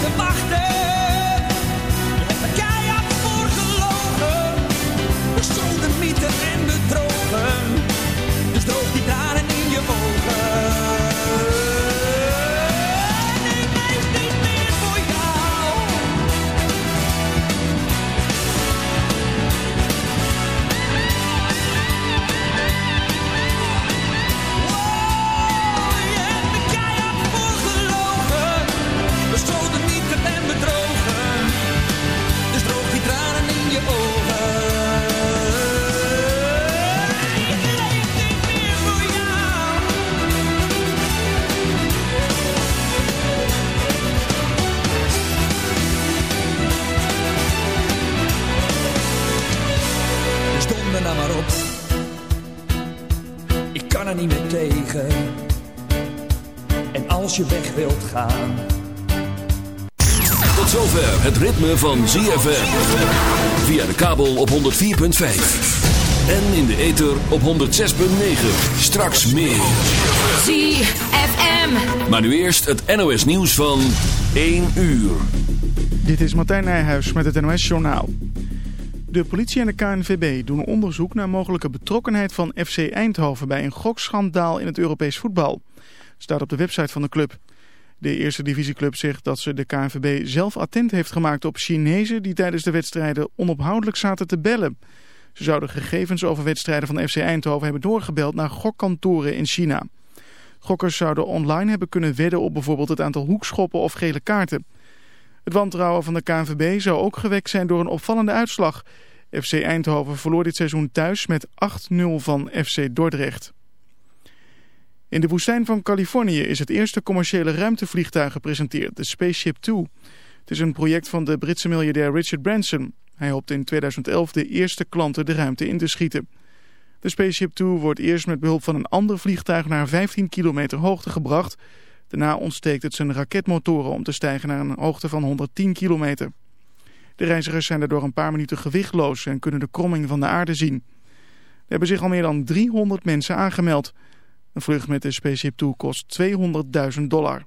te wachten. Van ZFM. Via de kabel op 104.5. En in de ether op 106.9. Straks meer. ZFM. Maar nu eerst het NOS nieuws van 1 uur. Dit is Martijn Nijhuis met het NOS Journaal. De politie en de KNVB doen onderzoek naar mogelijke betrokkenheid van FC Eindhoven... bij een gokschandaal in het Europees voetbal. Staat op de website van de club. De eerste divisieclub zegt dat ze de KNVB zelf attent heeft gemaakt op Chinezen die tijdens de wedstrijden onophoudelijk zaten te bellen. Ze zouden gegevens over wedstrijden van FC Eindhoven hebben doorgebeld naar gokkantoren in China. Gokkers zouden online hebben kunnen wedden op bijvoorbeeld het aantal hoekschoppen of gele kaarten. Het wantrouwen van de KNVB zou ook gewekt zijn door een opvallende uitslag. FC Eindhoven verloor dit seizoen thuis met 8-0 van FC Dordrecht. In de woestijn van Californië is het eerste commerciële ruimtevliegtuig gepresenteerd, de Spaceship Two. Het is een project van de Britse miljardair Richard Branson. Hij hoopt in 2011 de eerste klanten de ruimte in te schieten. De Spaceship Two wordt eerst met behulp van een ander vliegtuig naar 15 kilometer hoogte gebracht. Daarna ontsteekt het zijn raketmotoren om te stijgen naar een hoogte van 110 kilometer. De reizigers zijn daardoor een paar minuten gewichtloos en kunnen de kromming van de aarde zien. Er hebben zich al meer dan 300 mensen aangemeld. Een vlucht met de Spaceship Two kost 200.000 dollar.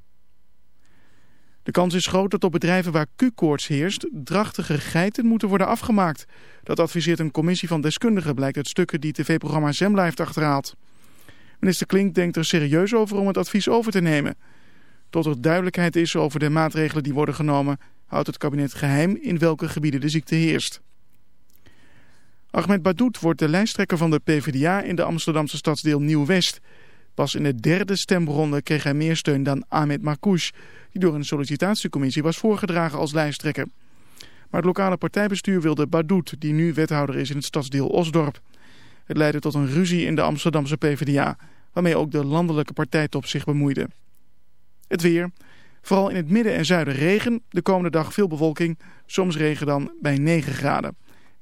De kans is groot dat op bedrijven waar Q-koorts heerst drachtige geiten moeten worden afgemaakt. Dat adviseert een commissie van deskundigen, blijkt uit stukken die tv-programma Zembla heeft achterhaald. Minister Klink denkt er serieus over om het advies over te nemen. Tot er duidelijkheid is over de maatregelen die worden genomen, houdt het kabinet geheim in welke gebieden de ziekte heerst. Ahmed Badoet wordt de lijsttrekker van de PvdA in de Amsterdamse stadsdeel Nieuw-West. Pas in de derde stemronde kreeg hij meer steun dan Ahmed Marcouch, die door een sollicitatiecommissie was voorgedragen als lijsttrekker. Maar het lokale partijbestuur wilde Badoet, die nu wethouder is in het stadsdeel Osdorp. Het leidde tot een ruzie in de Amsterdamse PvdA, waarmee ook de landelijke partijtop zich bemoeide. Het weer. Vooral in het midden en zuiden regen. De komende dag veel bewolking. Soms regen dan bij 9 graden.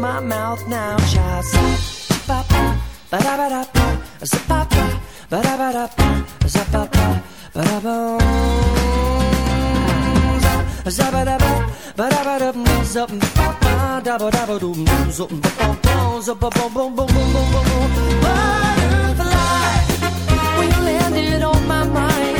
my mouth now, child. Ba ba ba da ba da ba, ba ba ba da ba da ba, ba ba ba da ba. Za ba da ba, ba da ba da ba, za ba ba da ba da ba doo, za ba ba ba, za ba ba ba ba ba ba ba. Butterfly, when you landed on my mind.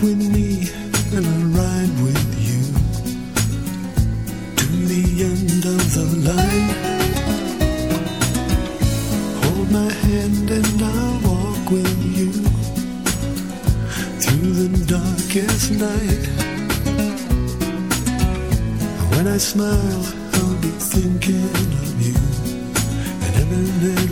with me and I'll ride with you to the end of the line. Hold my hand and I'll walk with you through the darkest night. When I smile, I'll be thinking of you and every minute.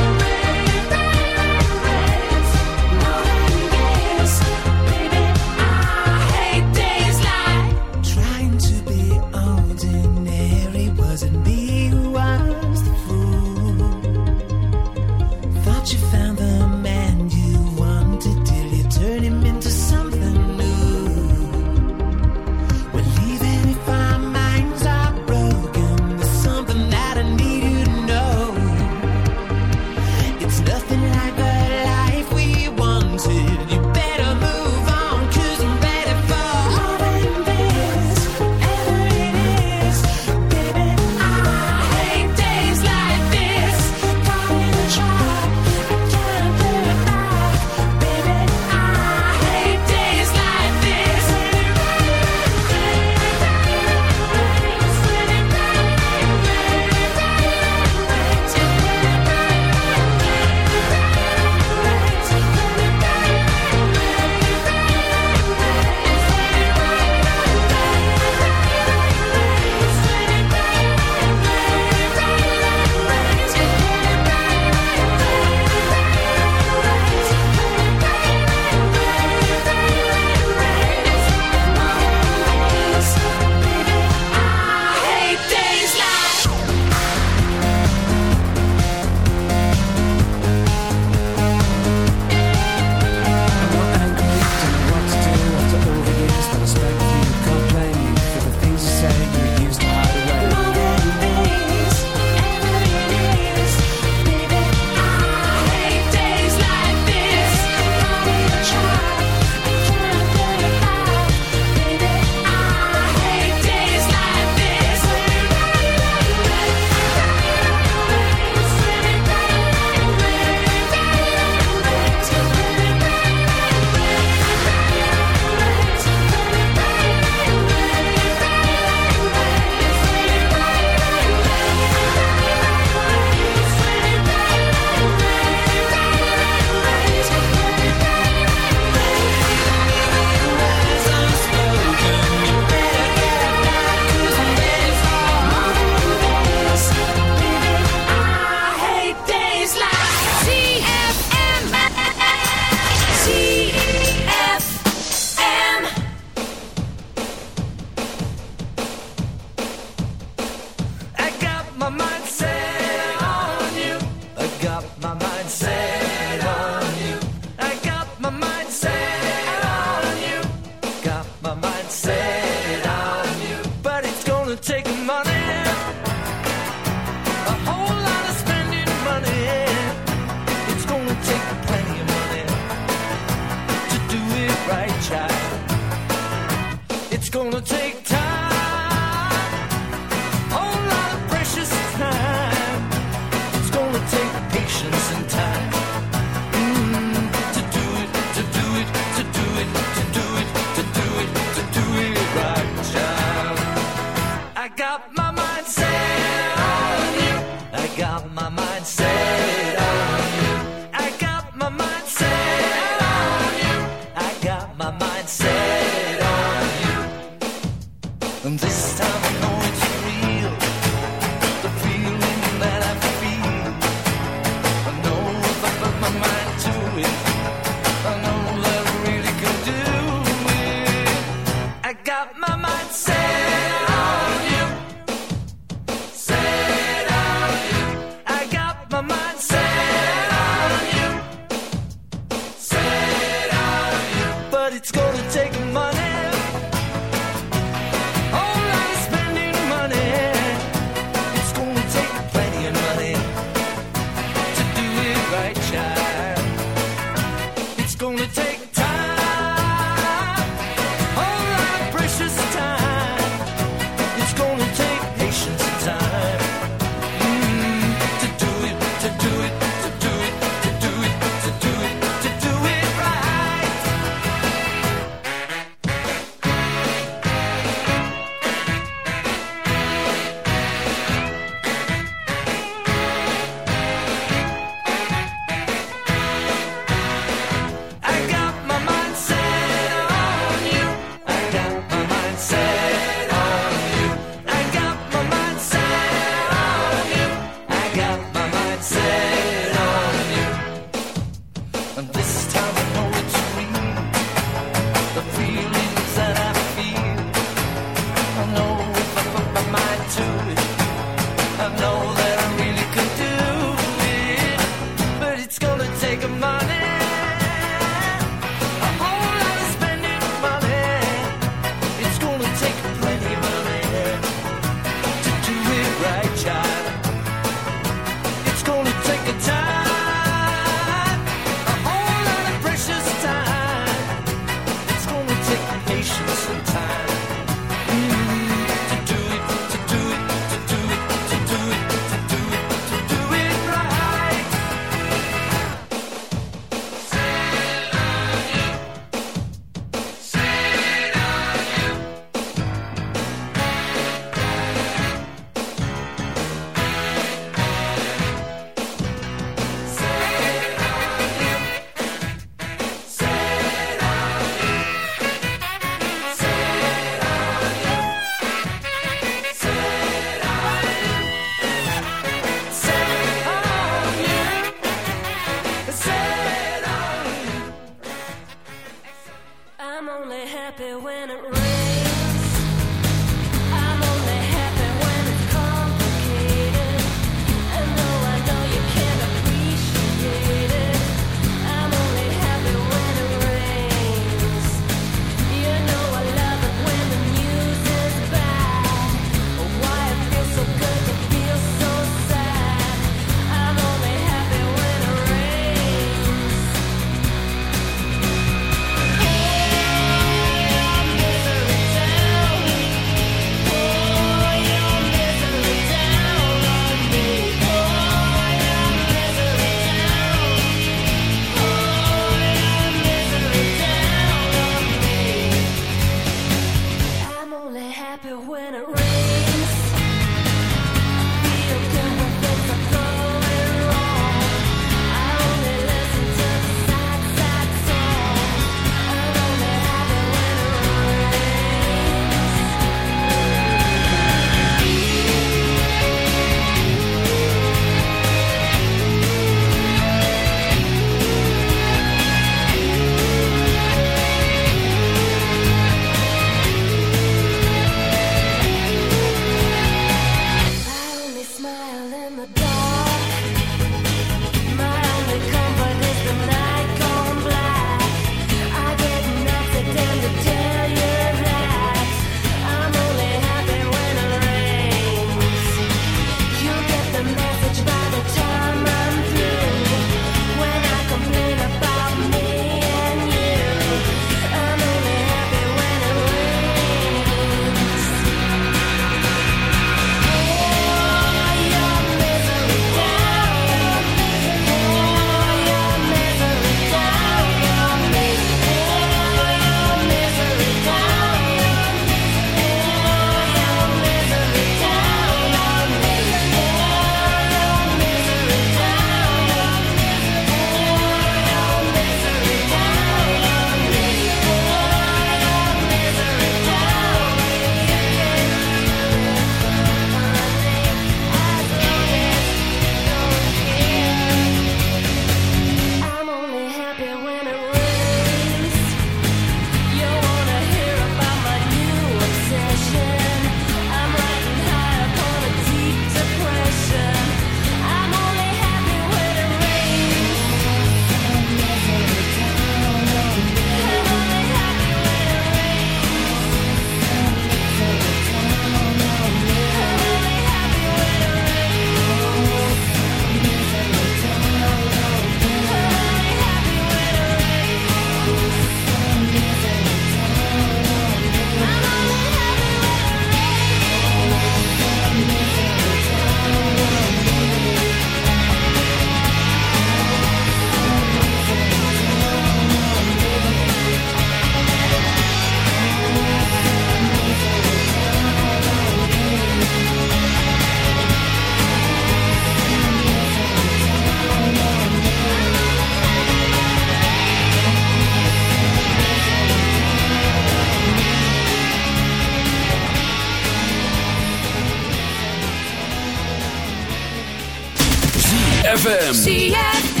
ZFM.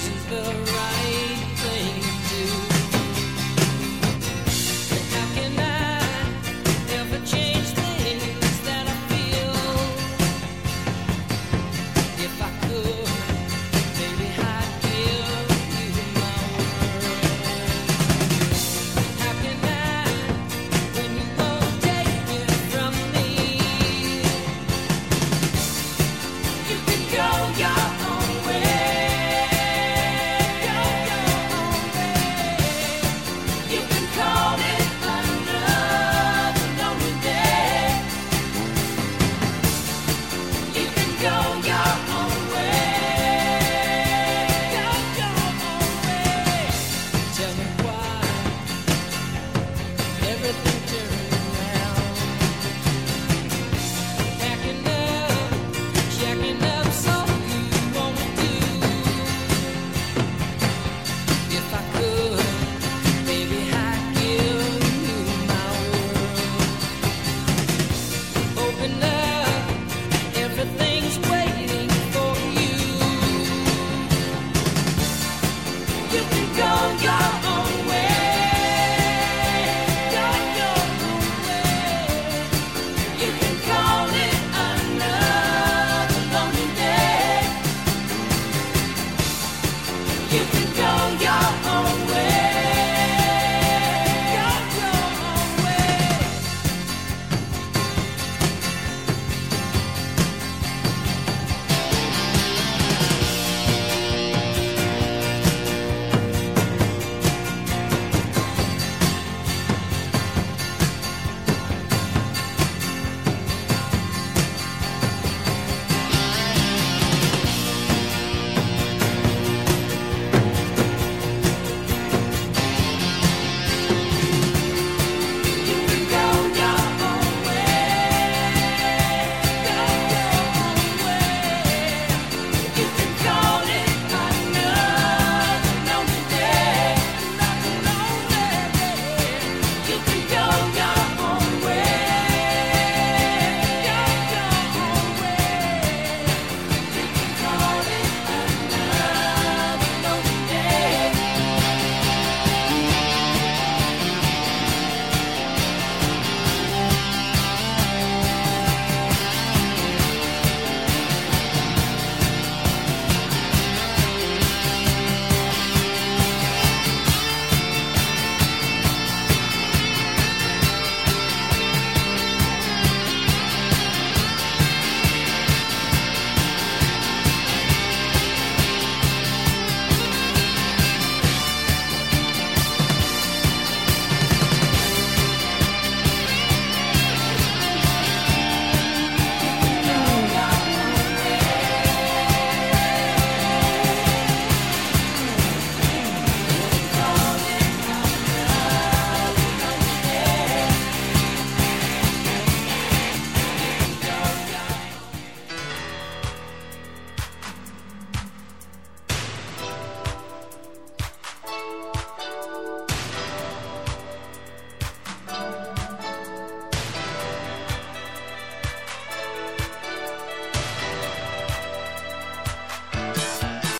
This is the.